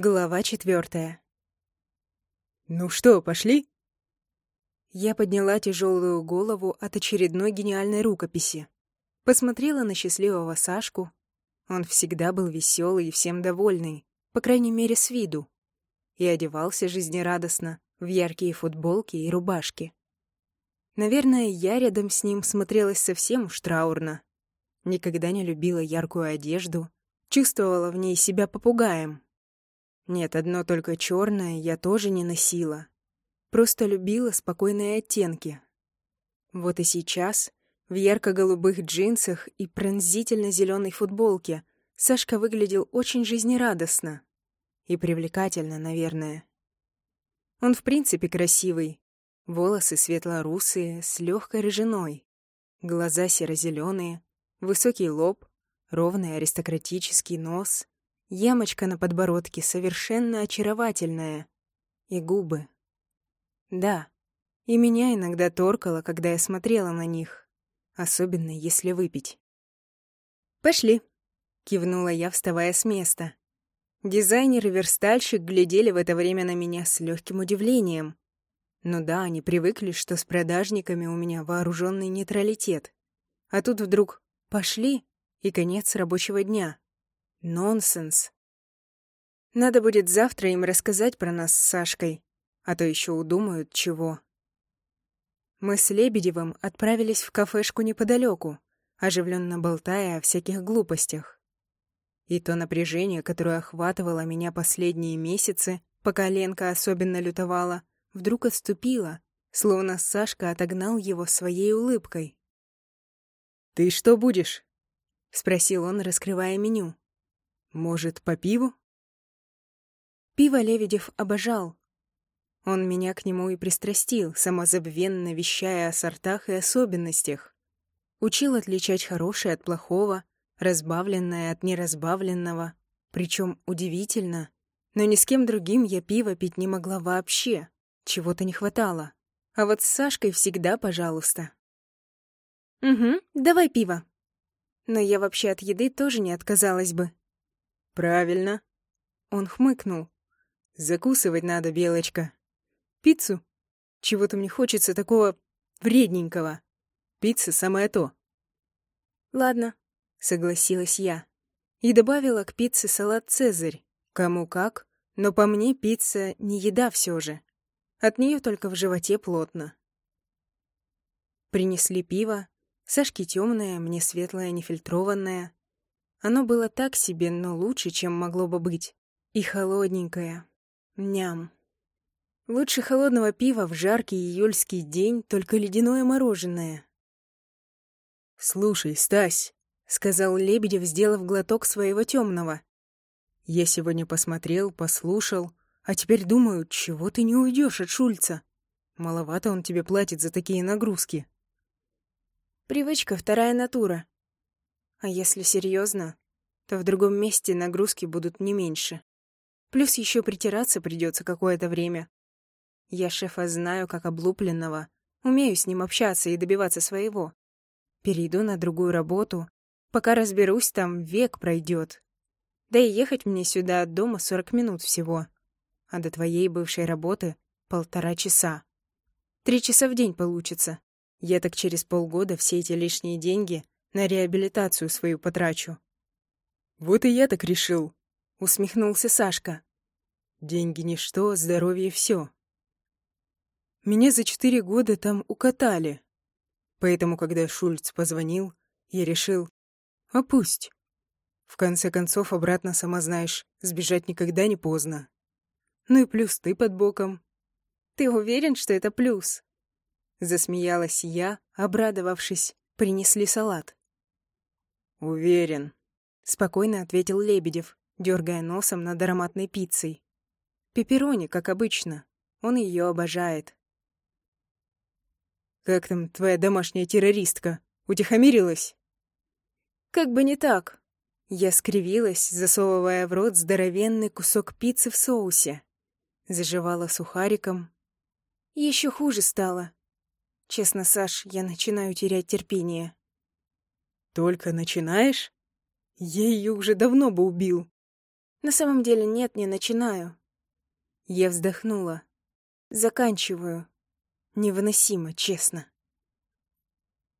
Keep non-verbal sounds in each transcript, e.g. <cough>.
Глава четвертая. «Ну что, пошли?» Я подняла тяжелую голову от очередной гениальной рукописи. Посмотрела на счастливого Сашку. Он всегда был веселый и всем довольный, по крайней мере, с виду. И одевался жизнерадостно, в яркие футболки и рубашки. Наверное, я рядом с ним смотрелась совсем уж траурно. Никогда не любила яркую одежду, чувствовала в ней себя попугаем. Нет, одно только черное я тоже не носила. Просто любила спокойные оттенки. Вот и сейчас, в ярко-голубых джинсах и пронзительно зеленой футболке, Сашка выглядел очень жизнерадостно. И привлекательно, наверное. Он в принципе красивый. Волосы светло-русые, с легкой рыжиной. Глаза серо-зеленые, высокий лоб, ровный аристократический нос — Ямочка на подбородке совершенно очаровательная. И губы. Да, и меня иногда торкало, когда я смотрела на них. Особенно, если выпить. «Пошли», — кивнула я, вставая с места. Дизайнер и верстальщик глядели в это время на меня с легким удивлением. Ну да, они привыкли, что с продажниками у меня вооруженный нейтралитет. А тут вдруг «пошли» и конец рабочего дня. Нонсенс. Надо будет завтра им рассказать про нас с Сашкой, а то еще удумают чего. Мы с Лебедевым отправились в кафешку неподалеку, оживленно болтая о всяких глупостях. И то напряжение, которое охватывало меня последние месяцы, пока Ленка особенно лютовала, вдруг отступило, словно Сашка отогнал его своей улыбкой. «Ты что будешь?» — спросил он, раскрывая меню. Может, по пиву? Пиво Леведев обожал. Он меня к нему и пристрастил, самозабвенно вещая о сортах и особенностях. Учил отличать хорошее от плохого, разбавленное от неразбавленного. Причем удивительно, но ни с кем другим я пиво пить не могла вообще. Чего-то не хватало. А вот с Сашкой всегда пожалуйста. «Угу, давай пиво». Но я вообще от еды тоже не отказалась бы. «Правильно». Он хмыкнул. «Закусывать надо, Белочка». «Пиццу? Чего-то мне хочется такого вредненького. Пицца самое то». «Ладно», — согласилась я. И добавила к пицце салат «Цезарь». Кому как, но по мне пицца не еда все же. От нее только в животе плотно. Принесли пиво. Сашке темное, мне светлое, нефильтрованное. Оно было так себе, но лучше, чем могло бы быть. И холодненькое. Ням. Лучше холодного пива в жаркий июльский день, только ледяное мороженое. «Слушай, Стась», — сказал Лебедев, сделав глоток своего темного. «Я сегодня посмотрел, послушал, а теперь думаю, чего ты не уйдешь от Шульца? Маловато он тебе платит за такие нагрузки». «Привычка — вторая натура», а если серьезно, то в другом месте нагрузки будут не меньше. Плюс еще притираться придется какое-то время. Я шефа знаю как облупленного, умею с ним общаться и добиваться своего. Перейду на другую работу. Пока разберусь, там век пройдет. Да и ехать мне сюда от дома 40 минут всего. А до твоей бывшей работы — полтора часа. Три часа в день получится. Я так через полгода все эти лишние деньги на реабилитацию свою потрачу». «Вот и я так решил», — усмехнулся Сашка. «Деньги ничто, здоровье все. Меня за четыре года там укатали. Поэтому, когда Шульц позвонил, я решил, а пусть. В конце концов, обратно, сама знаешь, сбежать никогда не поздно. Ну и плюс ты под боком. Ты уверен, что это плюс? Засмеялась я, обрадовавшись, принесли салат. «Уверен», — спокойно ответил Лебедев, дергая носом над ароматной пиццей. «Пепперони, как обычно. Он ее обожает». «Как там твоя домашняя террористка? Утихомирилась?» «Как бы не так». Я скривилась, засовывая в рот здоровенный кусок пиццы в соусе. Заживала сухариком. Еще хуже стало. Честно, Саш, я начинаю терять терпение. Только начинаешь? Я ее уже давно бы убил. На самом деле нет, не начинаю. Я вздохнула. Заканчиваю. Невыносимо, честно.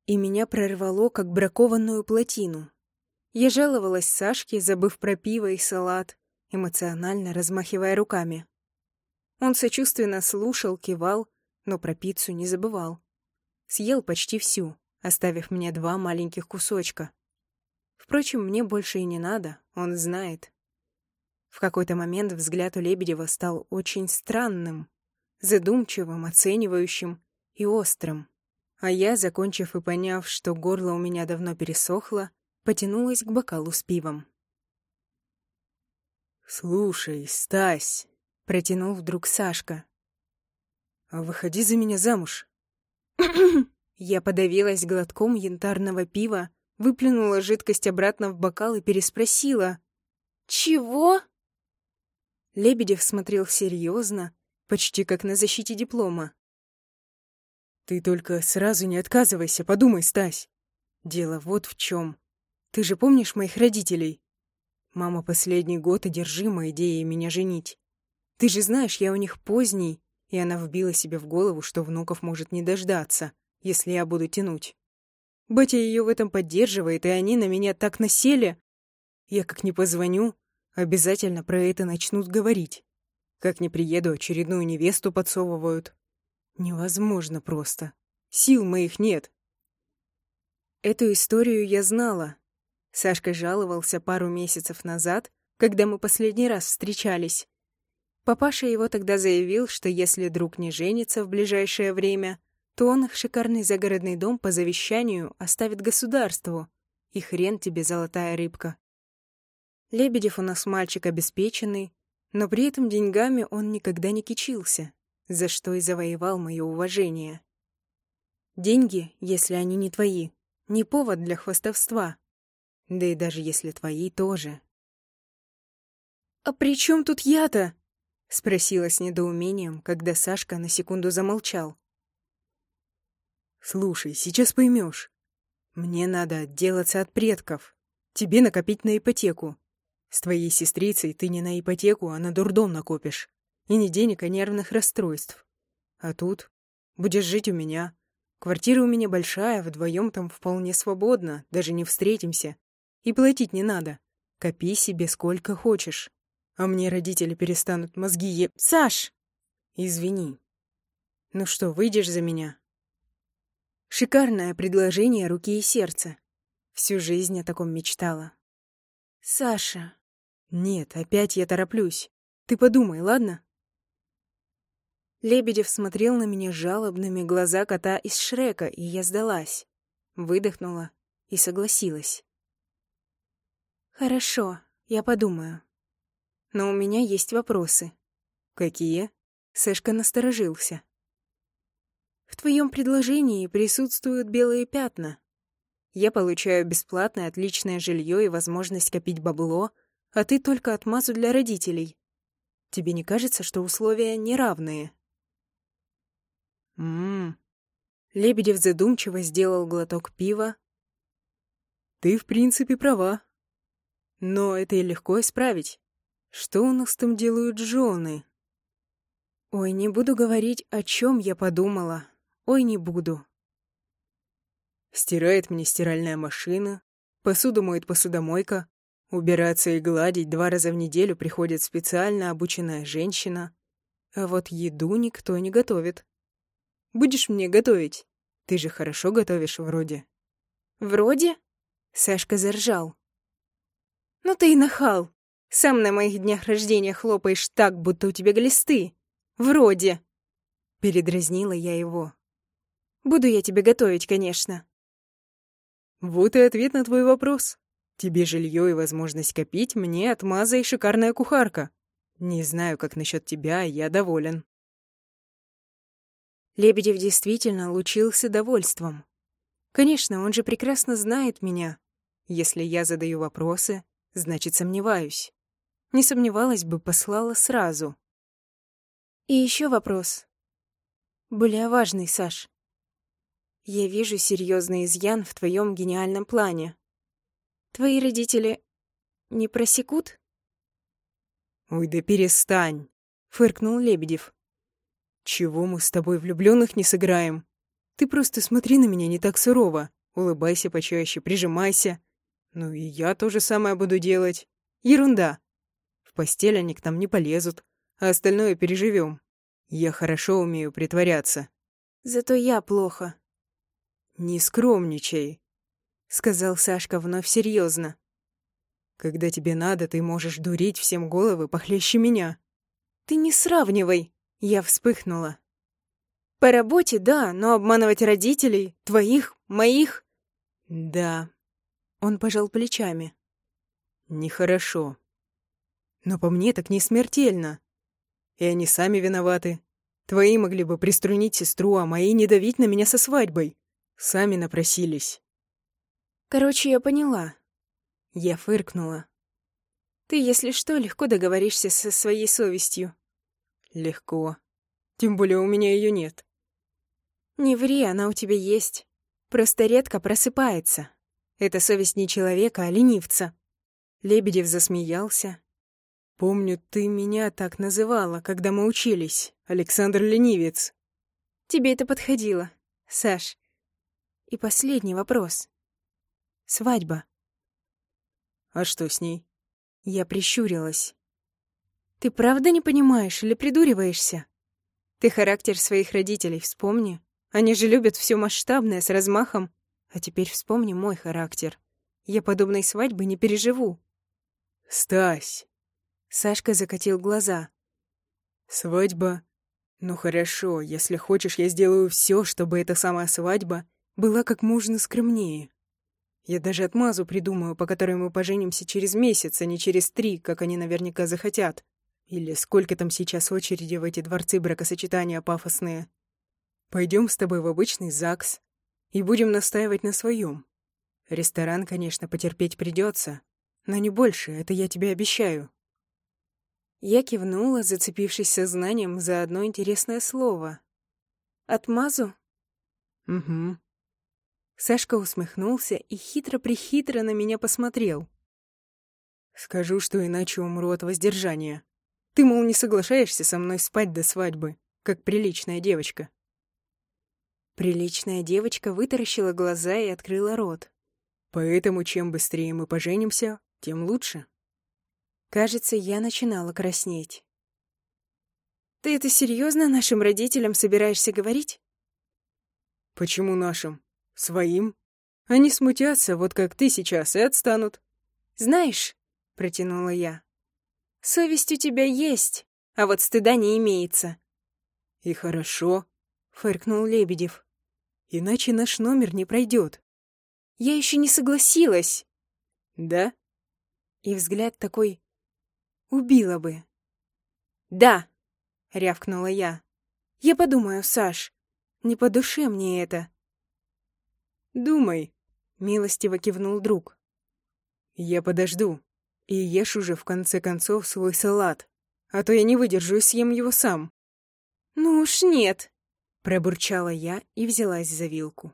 И меня прорвало, как бракованную плотину. Я жаловалась Сашке, забыв про пиво и салат, эмоционально размахивая руками. Он сочувственно слушал, кивал, но про пиццу не забывал. Съел почти всю, оставив мне два маленьких кусочка. Впрочем, мне больше и не надо, он знает. В какой-то момент взгляд у Лебедева стал очень странным, задумчивым, оценивающим и острым. А я, закончив и поняв, что горло у меня давно пересохло, потянулась к бокалу с пивом. «Слушай, Стась!» — протянул вдруг Сашка. «А выходи за меня замуж!» <coughs> Я подавилась глотком янтарного пива, выплюнула жидкость обратно в бокал и переспросила. «Чего?» Лебедев смотрел серьезно, почти как на защите диплома. «Ты только сразу не отказывайся, подумай, Стась. Дело вот в чем. Ты же помнишь моих родителей? Мама последний год одержима идеей меня женить. Ты же знаешь, я у них поздний, и она вбила себе в голову, что внуков может не дождаться, если я буду тянуть. Батя ее в этом поддерживает, и они на меня так насели. Я как не позвоню, обязательно про это начнут говорить. Как не приеду, очередную невесту подсовывают. Невозможно просто. Сил моих нет. Эту историю я знала. Сашка жаловался пару месяцев назад, когда мы последний раз встречались. Папаша его тогда заявил, что если друг не женится в ближайшее время, то он их шикарный загородный дом по завещанию оставит государству. И хрен тебе, золотая рыбка. Лебедев у нас мальчик обеспеченный, но при этом деньгами он никогда не кичился, за что и завоевал мое уважение. Деньги, если они не твои, не повод для хвастовства. Да и даже если твои, тоже. «А при чем тут я-то?» — спросила с недоумением, когда Сашка на секунду замолчал. «Слушай, сейчас поймешь. Мне надо отделаться от предков. Тебе накопить на ипотеку. С твоей сестрицей ты не на ипотеку, а на дурдом накопишь. И не денег, а нервных расстройств. А тут будешь жить у меня. Квартира у меня большая, вдвоем там вполне свободно, даже не встретимся. И платить не надо. Копи себе сколько хочешь. А мне родители перестанут мозги е... Саш! Извини. Ну что, выйдешь за меня? Шикарное предложение руки и сердца. Всю жизнь о таком мечтала. Саша. «Нет, опять я тороплюсь. Ты подумай, ладно?» Лебедев смотрел на меня жалобными глаза кота из Шрека, и я сдалась. Выдохнула и согласилась. «Хорошо, я подумаю. Но у меня есть вопросы». «Какие?» Сэшка насторожился. «В твоем предложении присутствуют белые пятна. Я получаю бесплатное отличное жилье и возможность копить бабло, а ты только отмазу для родителей. Тебе не кажется, что условия неравные? Мм. Лебедев задумчиво сделал глоток пива. Ты, в принципе, права. Но это и легко исправить. Что у нас там делают жены? Ой, не буду говорить, о чем я подумала. Ой, не буду. Стирает мне стиральная машина, посуду моет посудомойка, Убираться и гладить два раза в неделю приходит специально обученная женщина. А вот еду никто не готовит. Будешь мне готовить? Ты же хорошо готовишь вроде. Вроде? Сашка заржал. Ну ты и нахал. Сам на моих днях рождения хлопаешь так, будто у тебя глисты. Вроде. Передразнила я его. Буду я тебе готовить, конечно. Вот и ответ на твой вопрос. Тебе жилье и возможность копить, мне отмаза и шикарная кухарка. Не знаю, как насчет тебя, я доволен. Лебедев действительно лучился довольством. Конечно, он же прекрасно знает меня. Если я задаю вопросы, значит, сомневаюсь. Не сомневалась бы, послала сразу. И еще вопрос. Более важный, Саш. Я вижу серьезный изъян в твоем гениальном плане. Твои родители не просекут? Ой, да перестань, фыркнул Лебедев. Чего мы с тобой влюбленных не сыграем? Ты просто смотри на меня не так сурово. Улыбайся почаще, прижимайся. Ну и я то же самое буду делать. Ерунда. В постель они к нам не полезут, а остальное переживем. Я хорошо умею притворяться. Зато я плохо. Не скромничай, сказал Сашка вновь серьезно. Когда тебе надо, ты можешь дурить всем головы похлеще меня. Ты не сравнивай, я вспыхнула. По работе, да, но обманывать родителей, твоих, моих... Да. Он пожал плечами. Нехорошо. Но по мне так не смертельно. И они сами виноваты. Твои могли бы приструнить сестру, а мои не давить на меня со свадьбой. Сами напросились. Короче, я поняла. Я фыркнула. Ты, если что, легко договоришься со своей совестью. Легко. Тем более у меня ее нет. Не ври, она у тебя есть. Просто редко просыпается. Это совесть не человека, а ленивца. Лебедев засмеялся, «Помню, ты меня так называла, когда мы учились, Александр Ленивец». «Тебе это подходило, Саш. И последний вопрос. Свадьба». «А что с ней?» Я прищурилась. «Ты правда не понимаешь или придуриваешься? Ты характер своих родителей вспомни. Они же любят все масштабное, с размахом. А теперь вспомни мой характер. Я подобной свадьбы не переживу». «Стась!» Сашка закатил глаза. «Свадьба? Ну хорошо, если хочешь, я сделаю все, чтобы эта самая свадьба была как можно скромнее. Я даже отмазу придумаю, по которой мы поженимся через месяц, а не через три, как они наверняка захотят. Или сколько там сейчас очереди в эти дворцы бракосочетания пафосные. Пойдем с тобой в обычный ЗАГС и будем настаивать на своем. Ресторан, конечно, потерпеть придется, но не больше, это я тебе обещаю. Я кивнула, зацепившись сознанием за одно интересное слово. «Отмазу?» «Угу». Сашка усмехнулся и хитро-прихитро на меня посмотрел. «Скажу, что иначе умру от воздержания. Ты, мол, не соглашаешься со мной спать до свадьбы, как приличная девочка». Приличная девочка вытаращила глаза и открыла рот. «Поэтому чем быстрее мы поженимся, тем лучше». Кажется, я начинала краснеть. «Ты это серьезно нашим родителям собираешься говорить?» «Почему нашим? Своим? Они смутятся, вот как ты сейчас, и отстанут». «Знаешь», — протянула я, — «совесть у тебя есть, а вот стыда не имеется». «И хорошо», — фыркнул Лебедев. «Иначе наш номер не пройдет». «Я еще не согласилась». «Да?» И взгляд такой Убила бы. «Да!» — рявкнула я. «Я подумаю, Саш. Не по душе мне это». «Думай», — милостиво кивнул друг. «Я подожду. И ешь уже, в конце концов, свой салат. А то я не выдержу и съем его сам». «Ну уж нет», — пробурчала я и взялась за вилку.